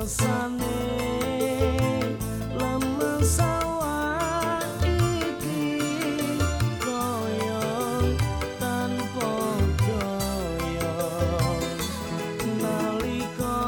rasane. Lemes sawah iki goyang tanpa goyang nalika